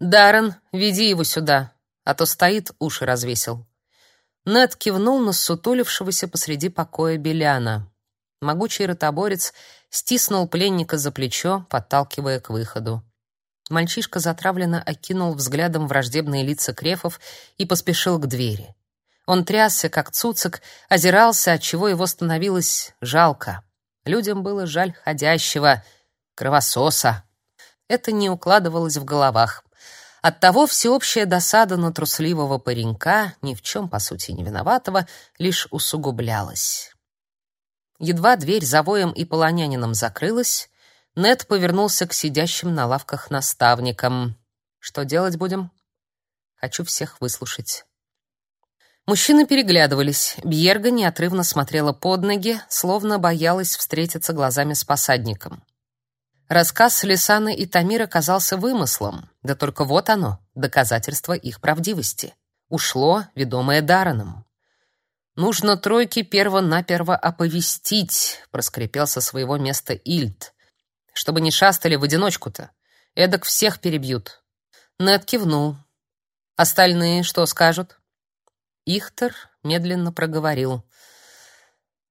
Даррен, веди его сюда, а то стоит, уши развесил. Нед кивнул на сутулившегося посреди покоя Беляна. Могучий ротоборец стиснул пленника за плечо, подталкивая к выходу. Мальчишка затравленно окинул взглядом враждебные лица крефов и поспешил к двери. Он трясся, как цуцик, озирался, отчего его становилось жалко. Людям было жаль ходящего, кровососа. Это не укладывалось в головах. Оттого всеобщая досада на трусливого паренька, ни в чем, по сути, не виноватого, лишь усугублялась. Едва дверь за воем и полонянином закрылась, Нед повернулся к сидящим на лавках наставникам. «Что делать будем?» «Хочу всех выслушать». Мужчины переглядывались. Бьерга неотрывно смотрела под ноги, словно боялась встретиться глазами с посадником. Рассказ Лисаны и Тамира казался вымыслом, да только вот оно, доказательство их правдивости. Ушло, ведомое Дараном. «Нужно тройке перво-наперво оповестить», — проскрипел со своего места Ильд. «Чтобы не шастали в одиночку-то. Эдак всех перебьют». Нед кивнул. «Остальные что скажут?» Ихтер медленно проговорил.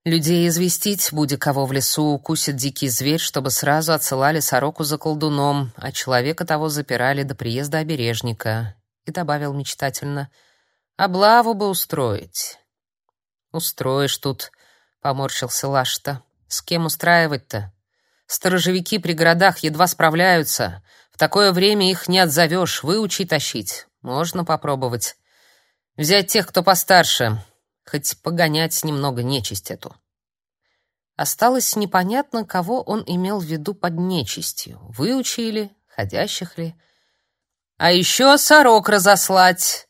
«Людей известить, будь кого в лесу укусит дикий зверь, чтобы сразу отсылали сороку за колдуном, а человека того запирали до приезда обережника». И добавил мечтательно. «Облаву бы устроить». «Устроишь тут», — поморщился Лашта. «С кем устраивать-то? Сторожевики при городах едва справляются. В такое время их не отзовешь, выучи тащить. Можно попробовать. Взять тех, кто постарше, хоть погонять немного нечисть эту. Осталось непонятно, кого он имел в виду под нечистью. Выучили, ходящих ли. А еще сорок разослать.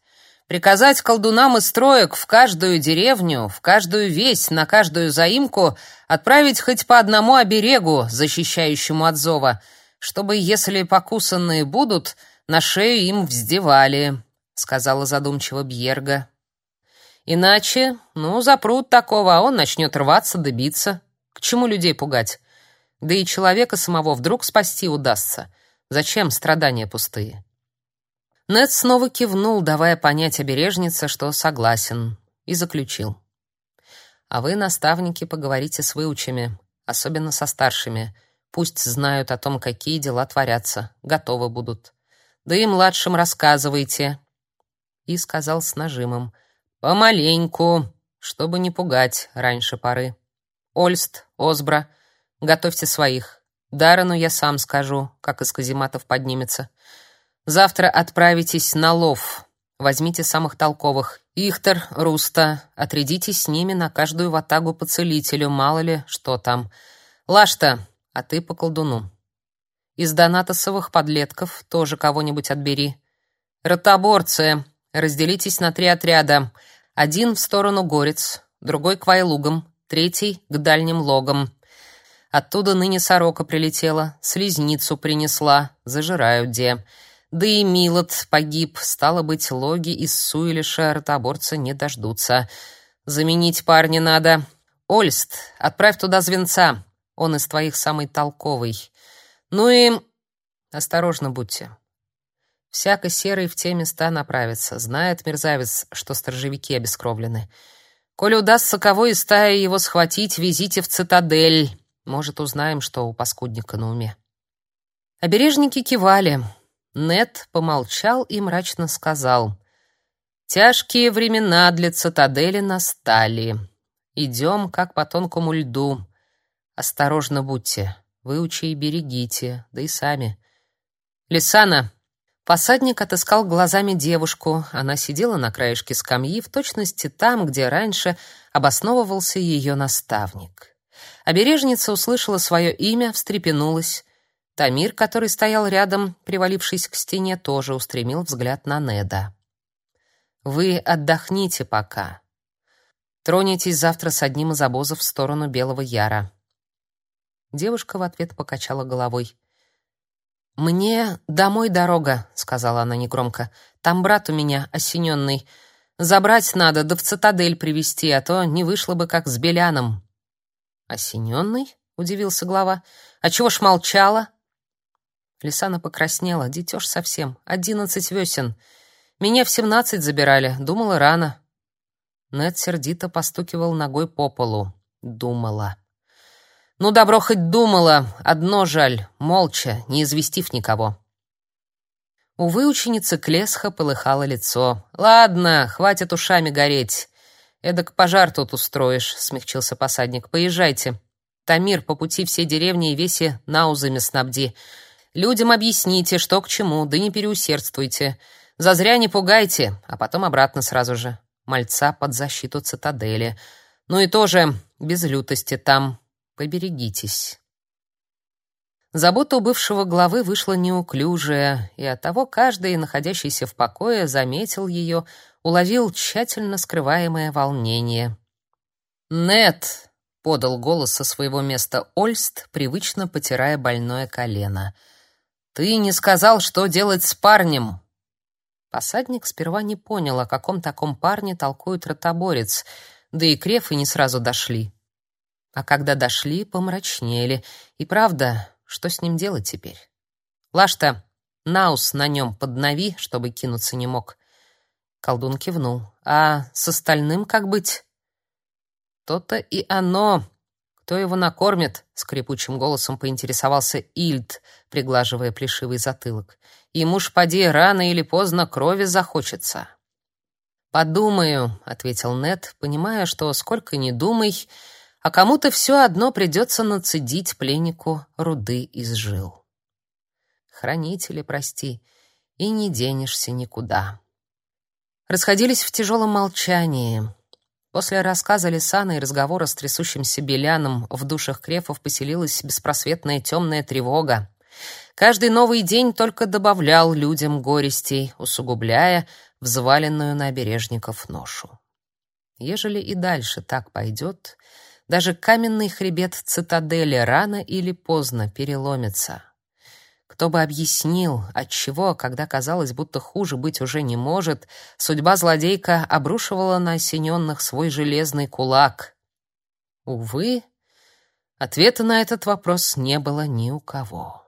Приказать колдунам из строек в каждую деревню, в каждую весь, на каждую заимку отправить хоть по одному оберегу, защищающему от зова, чтобы, если покусанные будут, на шею им вздевали сказала задумчиво Бьерга. Иначе, ну, запрут такого, а он начнет рваться, добиться. К чему людей пугать? Да и человека самого вдруг спасти удастся. Зачем страдания пустые? Нед снова кивнул, давая понять обережнице, что согласен, и заключил. А вы, наставники, поговорите с выучами, особенно со старшими. Пусть знают о том, какие дела творятся, готовы будут. Да и младшим рассказывайте, и сказал с нажимом: "Помаленьку, чтобы не пугать раньше поры. Ольст, Озбра, готовьте своих. Дарану я сам скажу, как из казематов поднимется. Завтра отправитесь на лов. Возьмите самых толковых. Ихтер, Руста, отрядитесь с ними на каждую ватагу по целителю, мало ли что там. Лашта, а ты по колдуну. Из донатосовых подлетков тоже кого-нибудь отбери. Ротоборцы, Разделитесь на три отряда. Один в сторону Горец, другой к Вайлугам, третий к дальним логам. Оттуда ныне сорока прилетела, слизницу принесла, зажирают где. Да и Милот погиб, стало быть, логи из Суэлиша ротоборца не дождутся. Заменить парня надо. Ольст, отправь туда звенца, он из твоих самый толковый. Ну и осторожно будьте. Всяко серый в те места направится. Знает мерзавец, что сторожевики обескровлены. Коли удастся кого из стаи его схватить, везите в цитадель. Может, узнаем, что у паскудника на уме. Обережники кивали. Нет помолчал и мрачно сказал: "Тяжкие времена для цитадели настали. Идем, как по тонкому льду. Осторожно будьте, выучи и берегите, да и сами. Лисана, Посадник отыскал глазами девушку. Она сидела на краешке скамьи, в точности там, где раньше обосновывался ее наставник. Обережница услышала свое имя, встрепенулась. Тамир, который стоял рядом, привалившись к стене, тоже устремил взгляд на Неда. «Вы отдохните пока. Тронетесь завтра с одним из обозов в сторону Белого Яра». Девушка в ответ покачала головой. «Мне домой дорога», — сказала она негромко. «Там брат у меня, осененный. Забрать надо, да в цитадель привести, а то не вышло бы как с Беляном». «Осененный?» — удивился глава. «А чего ж молчала?» Лисана покраснела. Детеж совсем. Одиннадцать весен. Меня в семнадцать забирали. Думала, рано. Нед сердито постукивал ногой по полу. Думала. Ну, добро хоть думала. Одно жаль. Молча, не известив никого. Увы, ученицы Клесха полыхало лицо. «Ладно, хватит ушами гореть. Эдак пожар тут устроишь», — смягчился посадник. «Поезжайте. Тамир, по пути все деревни и веси наузами снабди. Людям объясните, что к чему, да не переусердствуйте. Зазря не пугайте, а потом обратно сразу же. Мальца под защиту цитадели. Ну и тоже без лютости там. Поберегитесь». Забота у бывшего главы вышла неуклюжая, и оттого каждый, находящийся в покое, заметил ее, уловил тщательно скрываемое волнение. «Нет!» — подал голос со своего места Ольст, привычно потирая больное колено. «Ты не сказал, что делать с парнем!» Посадник сперва не понял, о каком таком парне толкует ротоборец, да и крефы не сразу дошли. А когда дошли, помрачнели. И правда, что с ним делать теперь? Лашта, наус на нем поднови, чтобы кинуться не мог. Колдун кивнул. А с остальным как быть? То-то и оно. Кто его накормит? скрипучим голосом поинтересовался Ильд, приглаживая плешивый затылок. Ему ж поди рано или поздно крови захочется. Подумаю, ответил Нед, понимая, что сколько ни думай, а кому-то все одно придется нацедить пленнику руды из жил. Хранители, прости, и не денешься никуда. Расходились в тяжелом молчании. После рассказа Лисана и разговора с трясущимся Беляном в душах крефов поселилась беспросветная темная тревога. Каждый новый день только добавлял людям горестей, усугубляя взваленную на обережников ношу. Ежели и дальше так пойдет, даже каменный хребет цитадели рано или поздно переломится. Кто бы объяснил, отчего, когда казалось, будто хуже быть уже не может, судьба злодейка обрушивала на осененных свой железный кулак. Увы, ответа на этот вопрос не было ни у кого.